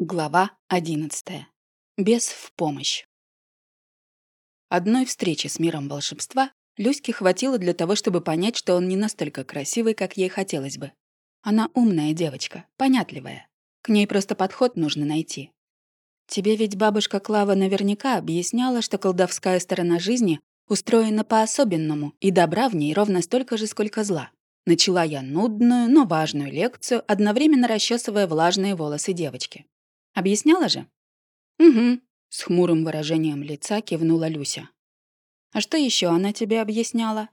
Глава 11. Без в помощь. Одной встречи с миром волшебства Люське хватило для того, чтобы понять, что он не настолько красивый, как ей хотелось бы. Она умная девочка, понятливая. К ней просто подход нужно найти. Тебе ведь бабушка Клава наверняка объясняла, что колдовская сторона жизни устроена по-особенному, и добра в ней ровно столько же, сколько зла. Начала я нудную, но важную лекцию, одновременно расчесывая влажные волосы девочки. Объясняла же? Угу, с хмурым выражением лица кивнула Люся. А что еще она тебе объясняла?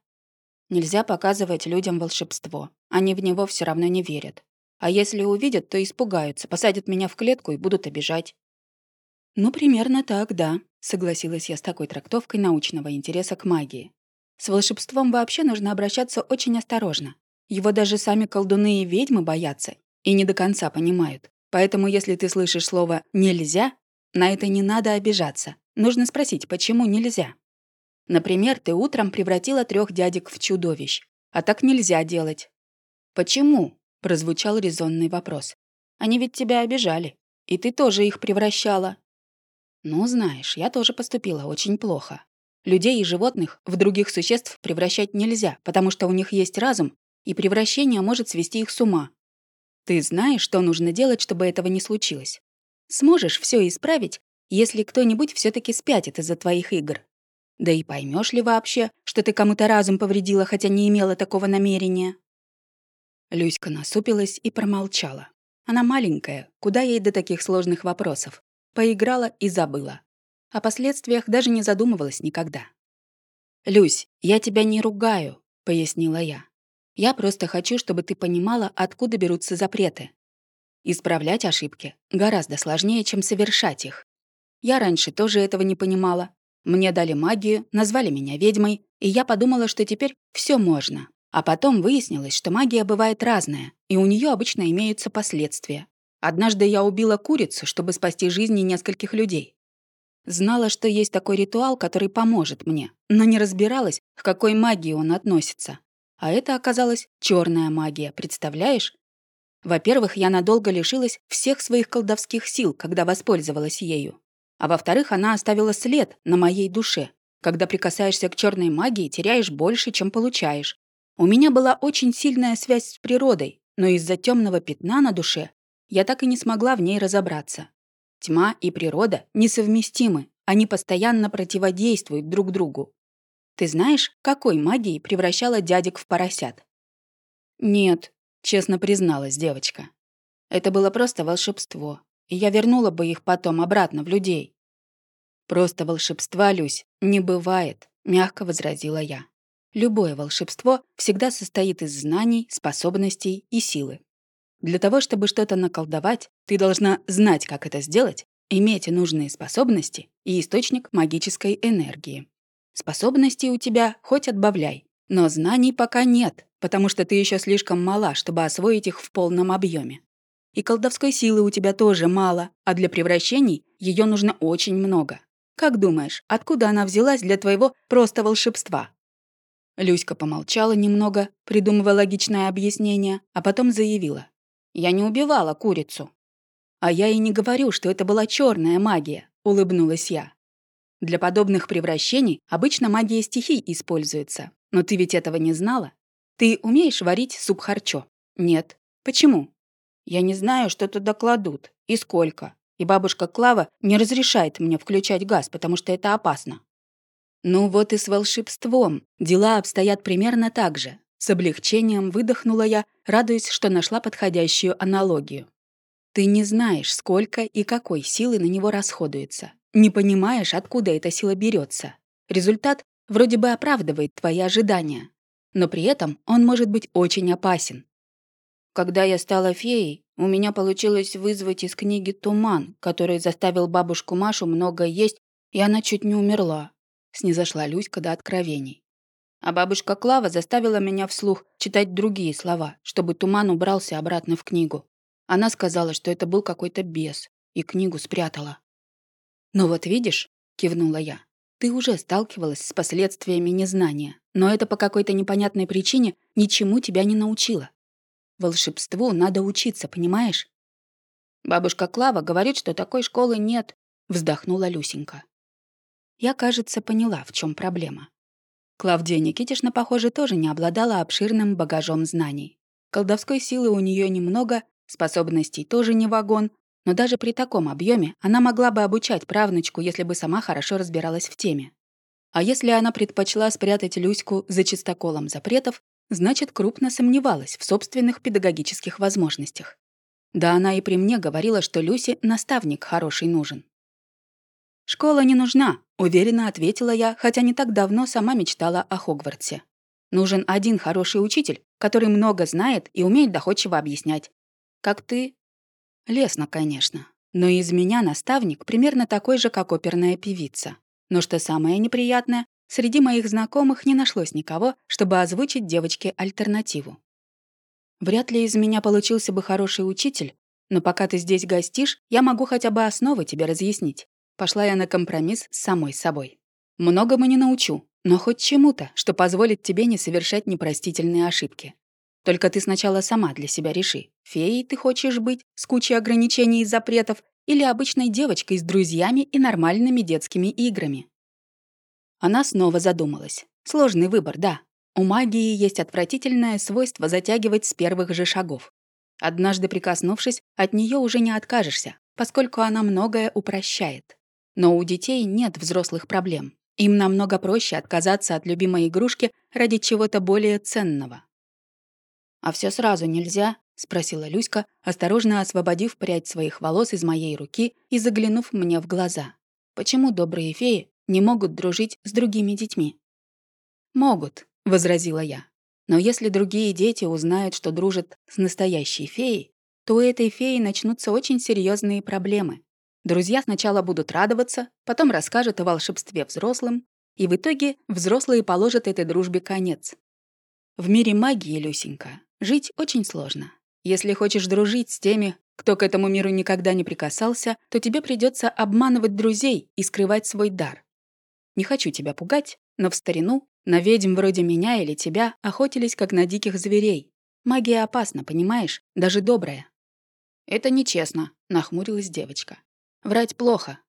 Нельзя показывать людям волшебство. Они в него все равно не верят. А если увидят, то испугаются, посадят меня в клетку и будут обижать. Ну, примерно так, да, согласилась я с такой трактовкой научного интереса к магии. С волшебством вообще нужно обращаться очень осторожно. Его даже сами колдуны и ведьмы боятся и не до конца понимают. Поэтому если ты слышишь слово «нельзя», на это не надо обижаться. Нужно спросить, почему нельзя. Например, ты утром превратила трех дядек в чудовищ. А так нельзя делать. «Почему?» — прозвучал резонный вопрос. «Они ведь тебя обижали. И ты тоже их превращала». «Ну, знаешь, я тоже поступила очень плохо. Людей и животных в других существ превращать нельзя, потому что у них есть разум, и превращение может свести их с ума. Ты знаешь, что нужно делать, чтобы этого не случилось. Сможешь все исправить, если кто-нибудь все таки спятит из-за твоих игр. Да и поймешь ли вообще, что ты кому-то разум повредила, хотя не имела такого намерения?» Люська насупилась и промолчала. Она маленькая, куда ей до таких сложных вопросов. Поиграла и забыла. О последствиях даже не задумывалась никогда. «Люсь, я тебя не ругаю», — пояснила я. Я просто хочу, чтобы ты понимала, откуда берутся запреты. Исправлять ошибки гораздо сложнее, чем совершать их. Я раньше тоже этого не понимала. Мне дали магию, назвали меня ведьмой, и я подумала, что теперь все можно. А потом выяснилось, что магия бывает разная, и у нее обычно имеются последствия. Однажды я убила курицу, чтобы спасти жизни нескольких людей. Знала, что есть такой ритуал, который поможет мне, но не разбиралась, к какой магии он относится. А это оказалась черная магия, представляешь? Во-первых, я надолго лишилась всех своих колдовских сил, когда воспользовалась ею. А во-вторых, она оставила след на моей душе. Когда прикасаешься к черной магии, теряешь больше, чем получаешь. У меня была очень сильная связь с природой, но из-за темного пятна на душе я так и не смогла в ней разобраться. Тьма и природа несовместимы, они постоянно противодействуют друг другу. Ты знаешь, какой магией превращала дядек в поросят?» «Нет», — честно призналась девочка. «Это было просто волшебство, и я вернула бы их потом обратно в людей». «Просто волшебства, Люсь, не бывает», — мягко возразила я. «Любое волшебство всегда состоит из знаний, способностей и силы. Для того, чтобы что-то наколдовать, ты должна знать, как это сделать, иметь нужные способности и источник магической энергии. Способностей у тебя хоть отбавляй. Но знаний пока нет, потому что ты еще слишком мала, чтобы освоить их в полном объеме. И колдовской силы у тебя тоже мало, а для превращений ее нужно очень много. Как думаешь, откуда она взялась для твоего просто волшебства?» Люська помолчала немного, придумывая логичное объяснение, а потом заявила. «Я не убивала курицу». «А я и не говорю, что это была черная магия», — улыбнулась я. Для подобных превращений обычно магия стихий используется. Но ты ведь этого не знала? Ты умеешь варить суп харчо? Нет. Почему? Я не знаю, что туда кладут и сколько. И бабушка Клава не разрешает мне включать газ, потому что это опасно. Ну вот и с волшебством. Дела обстоят примерно так же. С облегчением выдохнула я, радуясь, что нашла подходящую аналогию. Ты не знаешь, сколько и какой силы на него расходуется. Не понимаешь, откуда эта сила берется. Результат вроде бы оправдывает твои ожидания, но при этом он может быть очень опасен. Когда я стала феей, у меня получилось вызвать из книги туман, который заставил бабушку Машу много есть, и она чуть не умерла. Снизошла Люська до откровений. А бабушка Клава заставила меня вслух читать другие слова, чтобы туман убрался обратно в книгу. Она сказала, что это был какой-то бес, и книгу спрятала. «Ну вот видишь», — кивнула я, «ты уже сталкивалась с последствиями незнания, но это по какой-то непонятной причине ничему тебя не научило. Волшебству надо учиться, понимаешь?» Бабушка Клава говорит, что такой школы нет, вздохнула Люсенька. Я, кажется, поняла, в чем проблема. Клавдия Никитишна, похоже, тоже не обладала обширным багажом знаний. Колдовской силы у нее немного, способностей тоже не вагон, но даже при таком объеме она могла бы обучать правнучку, если бы сама хорошо разбиралась в теме. А если она предпочла спрятать Люську за чистоколом запретов, значит, крупно сомневалась в собственных педагогических возможностях. Да она и при мне говорила, что Люсе наставник хороший нужен. «Школа не нужна», — уверенно ответила я, хотя не так давно сама мечтала о Хогвартсе. «Нужен один хороший учитель, который много знает и умеет доходчиво объяснять. Как ты?» Лесно, конечно. Но из меня наставник примерно такой же, как оперная певица. Но что самое неприятное, среди моих знакомых не нашлось никого, чтобы озвучить девочке альтернативу. Вряд ли из меня получился бы хороший учитель, но пока ты здесь гостишь, я могу хотя бы основы тебе разъяснить. Пошла я на компромисс с самой собой. Многому не научу, но хоть чему-то, что позволит тебе не совершать непростительные ошибки. Только ты сначала сама для себя реши, феей ты хочешь быть, с кучей ограничений и запретов, или обычной девочкой с друзьями и нормальными детскими играми. Она снова задумалась. Сложный выбор, да. У магии есть отвратительное свойство затягивать с первых же шагов. Однажды прикоснувшись, от нее уже не откажешься, поскольку она многое упрощает. Но у детей нет взрослых проблем. Им намного проще отказаться от любимой игрушки ради чего-то более ценного. «А все сразу нельзя?» — спросила Люська, осторожно освободив прядь своих волос из моей руки и заглянув мне в глаза. «Почему добрые феи не могут дружить с другими детьми?» «Могут», — возразила я. «Но если другие дети узнают, что дружат с настоящей феей, то у этой феи начнутся очень серьезные проблемы. Друзья сначала будут радоваться, потом расскажут о волшебстве взрослым, и в итоге взрослые положат этой дружбе конец. В мире магии, Люсенька, жить очень сложно. Если хочешь дружить с теми, кто к этому миру никогда не прикасался, то тебе придется обманывать друзей и скрывать свой дар. Не хочу тебя пугать, но в старину на ведьм вроде меня или тебя охотились как на диких зверей. Магия опасна, понимаешь? Даже добрая. «Это нечестно», — нахмурилась девочка. «Врать плохо».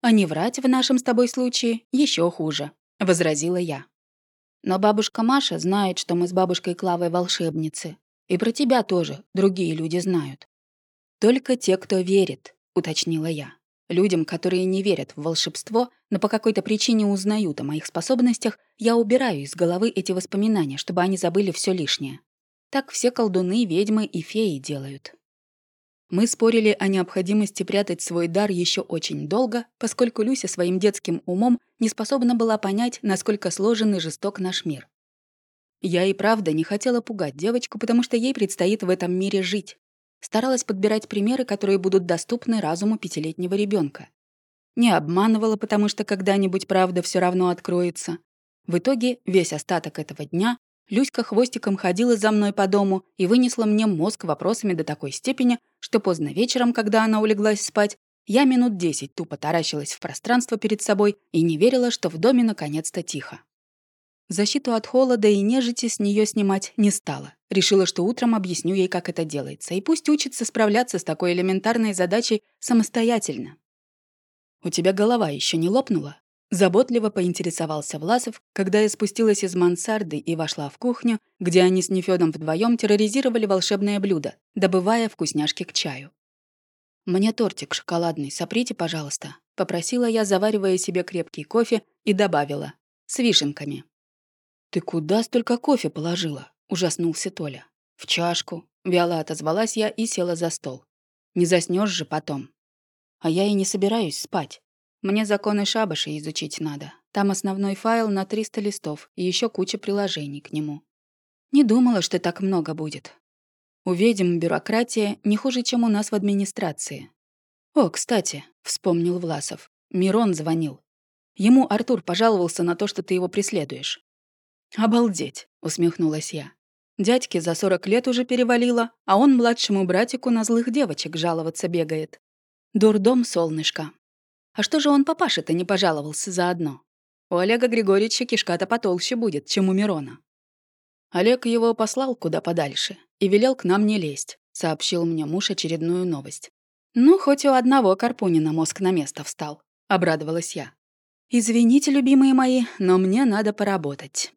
«А не врать в нашем с тобой случае еще хуже», — возразила я. «Но бабушка Маша знает, что мы с бабушкой Клавой волшебницы, и про тебя тоже другие люди знают. Только те, кто верит, уточнила я. Людям, которые не верят в волшебство, но по какой-то причине узнают о моих способностях, я убираю из головы эти воспоминания, чтобы они забыли все лишнее. Так все колдуны, ведьмы и феи делают. Мы спорили о необходимости прятать свой дар еще очень долго, поскольку Люся своим детским умом не способна была понять, насколько сложен и жесток наш мир. Я и правда не хотела пугать девочку, потому что ей предстоит в этом мире жить. Старалась подбирать примеры, которые будут доступны разуму пятилетнего ребенка. Не обманывала, потому что когда-нибудь правда все равно откроется. В итоге весь остаток этого дня Люська хвостиком ходила за мной по дому и вынесла мне мозг вопросами до такой степени, что поздно вечером, когда она улеглась спать, я минут десять тупо таращилась в пространство перед собой и не верила, что в доме наконец-то тихо. Защиту от холода и нежити с нее снимать не стала. Решила, что утром объясню ей, как это делается, и пусть учится справляться с такой элементарной задачей самостоятельно. «У тебя голова еще не лопнула?» Заботливо поинтересовался Власов, когда я спустилась из мансарды и вошла в кухню, где они с Нефёдом вдвоем терроризировали волшебное блюдо, добывая вкусняшки к чаю. «Мне тортик шоколадный, соприте, пожалуйста», — попросила я, заваривая себе крепкий кофе, и добавила. «С вишенками». «Ты куда столько кофе положила?» — ужаснулся Толя. «В чашку». Вяло отозвалась я и села за стол. «Не заснешь же потом». «А я и не собираюсь спать. Мне законы шабаша изучить надо. Там основной файл на 300 листов и еще куча приложений к нему. Не думала, что так много будет. У ведьм бюрократия не хуже, чем у нас в администрации. «О, кстати», — вспомнил Власов. Мирон звонил. Ему Артур пожаловался на то, что ты его преследуешь. «Обалдеть!» — усмехнулась я. Дядьке за сорок лет уже перевалило, а он младшему братику на злых девочек жаловаться бегает. Дурдом, солнышко. А что же он папаше-то не пожаловался заодно? У Олега Григорьевича кишка-то потолще будет, чем у Мирона. Олег его послал куда подальше и велел к нам не лезть, сообщил мне муж очередную новость. «Ну, хоть у одного Карпунина мозг на место встал», — обрадовалась я. «Извините, любимые мои, но мне надо поработать».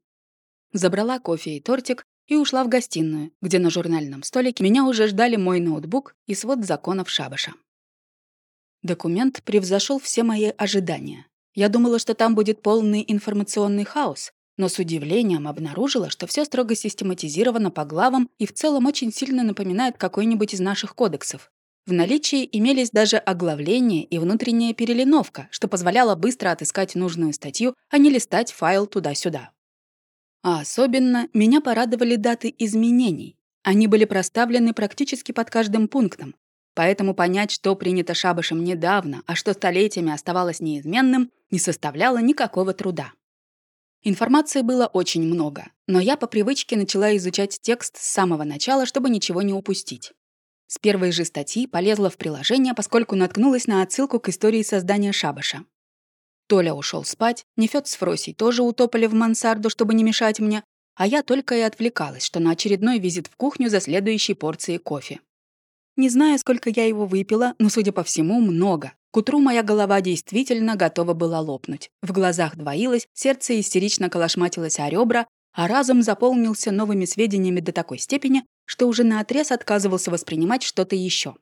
Забрала кофе и тортик и ушла в гостиную, где на журнальном столике меня уже ждали мой ноутбук и свод законов шабаша. Документ превзошел все мои ожидания. Я думала, что там будет полный информационный хаос, но с удивлением обнаружила, что все строго систематизировано по главам и в целом очень сильно напоминает какой-нибудь из наших кодексов. В наличии имелись даже оглавление и внутренняя перелиновка, что позволяло быстро отыскать нужную статью, а не листать файл туда-сюда. А особенно меня порадовали даты изменений. Они были проставлены практически под каждым пунктом. Поэтому понять, что принято шабашем недавно, а что столетиями оставалось неизменным, не составляло никакого труда. Информации было очень много, но я по привычке начала изучать текст с самого начала, чтобы ничего не упустить. С первой же статьи полезла в приложение, поскольку наткнулась на отсылку к истории создания шабаша. Толя ушел спать, Нефёд с Фросей тоже утопали в мансарду, чтобы не мешать мне, а я только и отвлекалась, что на очередной визит в кухню за следующей порцией кофе. Не знаю, сколько я его выпила, но, судя по всему, много. К утру моя голова действительно готова была лопнуть. В глазах двоилось, сердце истерично колошматилось о ребра, а разум заполнился новыми сведениями до такой степени, что уже наотрез отказывался воспринимать что-то еще.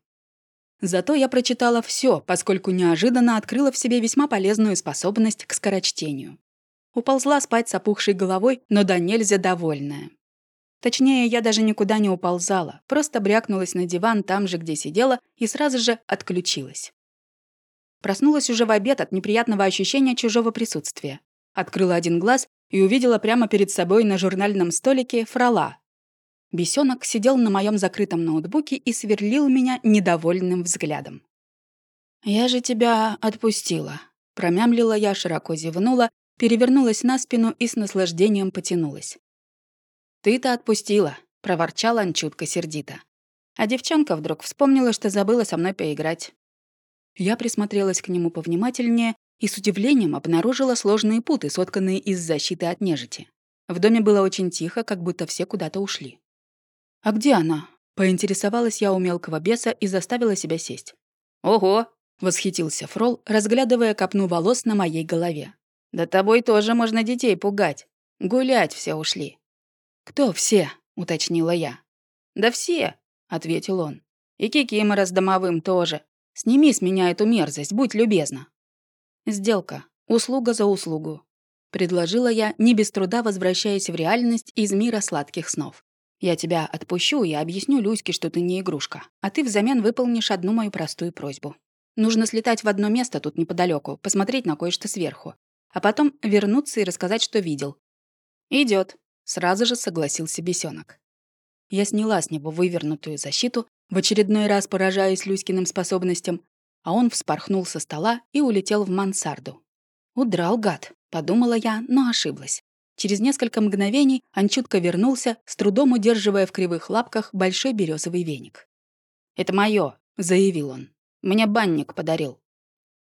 Зато я прочитала все, поскольку неожиданно открыла в себе весьма полезную способность к скорочтению. Уползла спать с опухшей головой, но да нельзя довольная. Точнее, я даже никуда не уползала, просто брякнулась на диван там же, где сидела, и сразу же отключилась. Проснулась уже в обед от неприятного ощущения чужого присутствия. Открыла один глаз и увидела прямо перед собой на журнальном столике фрола, Бесенок сидел на моем закрытом ноутбуке и сверлил меня недовольным взглядом. «Я же тебя отпустила», — промямлила я, широко зевнула, перевернулась на спину и с наслаждением потянулась. «Ты-то отпустила», — проворчал он чутко сердито. А девчонка вдруг вспомнила, что забыла со мной поиграть. Я присмотрелась к нему повнимательнее и с удивлением обнаружила сложные путы, сотканные из защиты от нежити. В доме было очень тихо, как будто все куда-то ушли. «А где она?» — поинтересовалась я у мелкого беса и заставила себя сесть. «Ого!» — восхитился Фрол, разглядывая копну волос на моей голове. «Да тобой тоже можно детей пугать. Гулять все ушли». «Кто все?» — уточнила я. «Да все», — ответил он. «И Кикимора с домовым тоже. Сними с меня эту мерзость, будь любезна». «Сделка. Услуга за услугу», — предложила я, не без труда возвращаясь в реальность из мира сладких снов. Я тебя отпущу и объясню Люське, что ты не игрушка, а ты взамен выполнишь одну мою простую просьбу. Нужно слетать в одно место тут неподалеку, посмотреть на кое-что сверху, а потом вернуться и рассказать, что видел. Идет, сразу же согласился бесенок. Я сняла с него вывернутую защиту, в очередной раз поражаясь Люськиным способностям, а он вспорхнул со стола и улетел в мансарду. «Удрал, гад», — подумала я, но ошиблась. Через несколько мгновений он чутко вернулся, с трудом удерживая в кривых лапках большой березовый веник. «Это моё», — заявил он. «Мне банник подарил».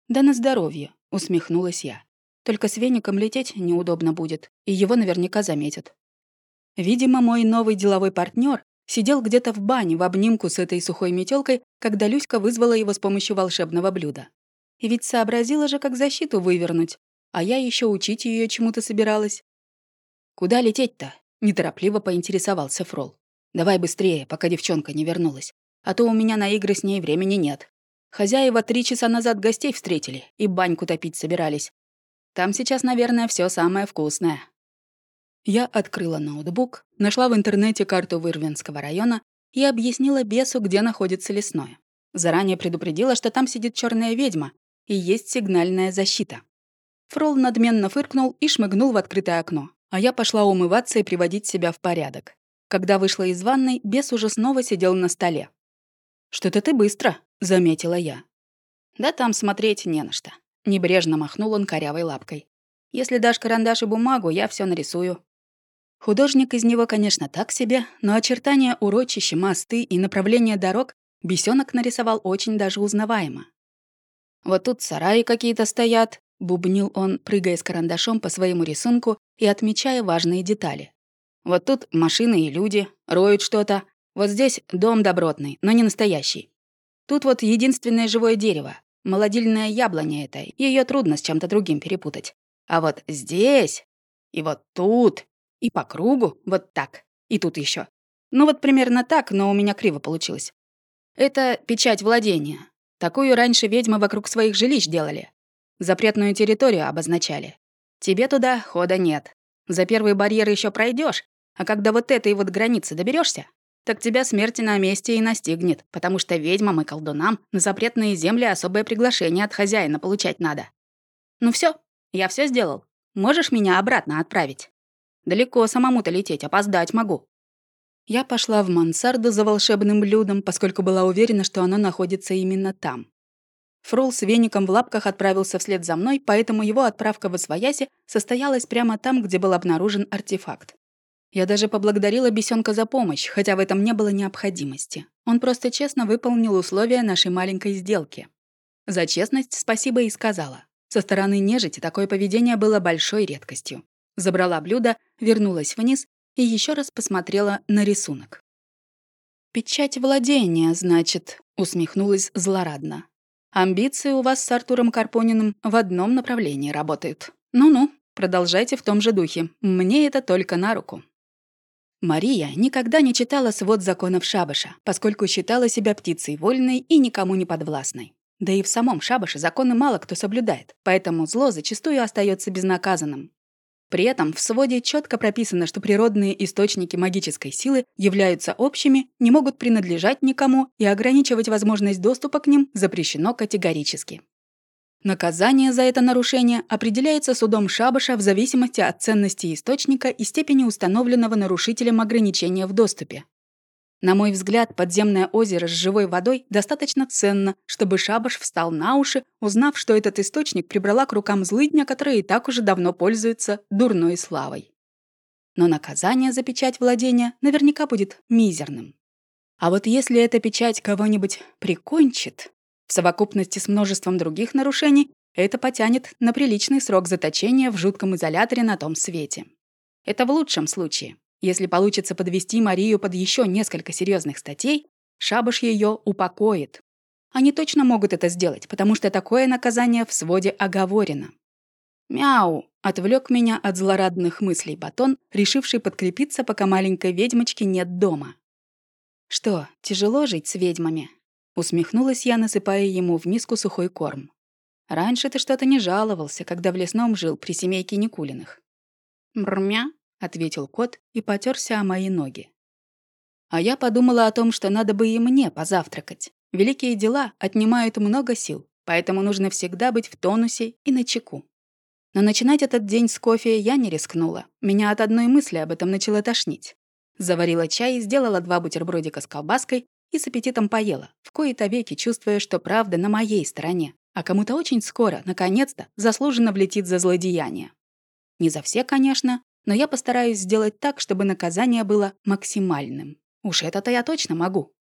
«Да на здоровье», — усмехнулась я. «Только с веником лететь неудобно будет, и его наверняка заметят». Видимо, мой новый деловой партнер сидел где-то в бане в обнимку с этой сухой метелкой, когда Люська вызвала его с помощью волшебного блюда. И ведь сообразила же, как защиту вывернуть, а я еще учить ее чему-то собиралась. «Куда лететь-то?» — неторопливо поинтересовался Фрол. «Давай быстрее, пока девчонка не вернулась. А то у меня на игры с ней времени нет. Хозяева три часа назад гостей встретили и баньку топить собирались. Там сейчас, наверное, все самое вкусное». Я открыла ноутбук, нашла в интернете карту Вырвинского района и объяснила бесу, где находится лесное. Заранее предупредила, что там сидит черная ведьма и есть сигнальная защита. Фрол надменно фыркнул и шмыгнул в открытое окно, а я пошла умываться и приводить себя в порядок. Когда вышла из ванной, бес уже снова сидел на столе. «Что-то ты быстро», — заметила я. «Да там смотреть не на что». Небрежно махнул он корявой лапкой. «Если дашь карандаш и бумагу, я все нарисую». Художник из него, конечно, так себе, но очертания урочища, мосты и направление дорог бесенок нарисовал очень даже узнаваемо. Вот тут сараи какие-то стоят, бубнил он, прыгая с карандашом по своему рисунку и отмечая важные детали. Вот тут машины и люди, роют что-то. Вот здесь дом добротный, но не настоящий. Тут вот единственное живое дерево. Молодильная яблоня это. Ее трудно с чем-то другим перепутать. А вот здесь, и вот тут, и по кругу, вот так, и тут еще. Ну вот примерно так, но у меня криво получилось. Это печать владения. Такую раньше ведьмы вокруг своих жилищ делали. Запретную территорию обозначали. Тебе туда хода нет. За первый барьер еще пройдешь, а когда вот этой вот границы доберешься, так тебя смерти на месте и настигнет, потому что ведьмам и колдунам на запретные земли особое приглашение от хозяина получать надо. Ну все, я все сделал. Можешь меня обратно отправить? Далеко самому-то лететь, опоздать могу. Я пошла в мансарду за волшебным блюдом, поскольку была уверена, что оно находится именно там. Фрол с веником в лапках отправился вслед за мной, поэтому его отправка в Освояси состоялась прямо там, где был обнаружен артефакт. Я даже поблагодарила бесенка за помощь, хотя в этом не было необходимости. Он просто честно выполнил условия нашей маленькой сделки. За честность спасибо и сказала. Со стороны нежити такое поведение было большой редкостью. Забрала блюдо, вернулась вниз и еще раз посмотрела на рисунок. «Печать владения, значит», — усмехнулась злорадно. «Амбиции у вас с Артуром Карпониным в одном направлении работают. Ну-ну, продолжайте в том же духе. Мне это только на руку». Мария никогда не читала свод законов Шабаша, поскольку считала себя птицей вольной и никому не подвластной. Да и в самом шабаше законы мало кто соблюдает, поэтому зло зачастую остается безнаказанным. При этом в своде четко прописано, что природные источники магической силы являются общими, не могут принадлежать никому и ограничивать возможность доступа к ним запрещено категорически. Наказание за это нарушение определяется судом Шабаша в зависимости от ценности источника и степени установленного нарушителем ограничения в доступе. На мой взгляд, подземное озеро с живой водой достаточно ценно, чтобы шабаш встал на уши, узнав, что этот источник прибрала к рукам злыдня, который и так уже давно пользуется дурной славой. Но наказание за печать владения наверняка будет мизерным. А вот если эта печать кого-нибудь прикончит, в совокупности с множеством других нарушений, это потянет на приличный срок заточения в жутком изоляторе на том свете. Это в лучшем случае. Если получится подвести Марию под еще несколько серьезных статей, Шабаш ее упокоит. Они точно могут это сделать, потому что такое наказание в своде оговорено. «Мяу!» — отвлек меня от злорадных мыслей батон, решивший подкрепиться, пока маленькой ведьмочки нет дома. «Что, тяжело жить с ведьмами?» — усмехнулась я, насыпая ему в миску сухой корм. «Раньше ты что-то не жаловался, когда в лесном жил при семейке Никулиных». «Мрмя?» Ответил кот и потерся о мои ноги. А я подумала о том, что надо бы и мне позавтракать. Великие дела отнимают много сил, поэтому нужно всегда быть в тонусе и на чеку. Но начинать этот день с кофе я не рискнула. Меня от одной мысли об этом начало тошнить. Заварила чай, сделала два бутербродика с колбаской и с аппетитом поела, в кои-то веки чувствуя, что правда на моей стороне, а кому-то очень скоро, наконец-то, заслуженно влетит за злодеяние. Не за все, конечно, но я постараюсь сделать так, чтобы наказание было максимальным. Уж это-то я точно могу.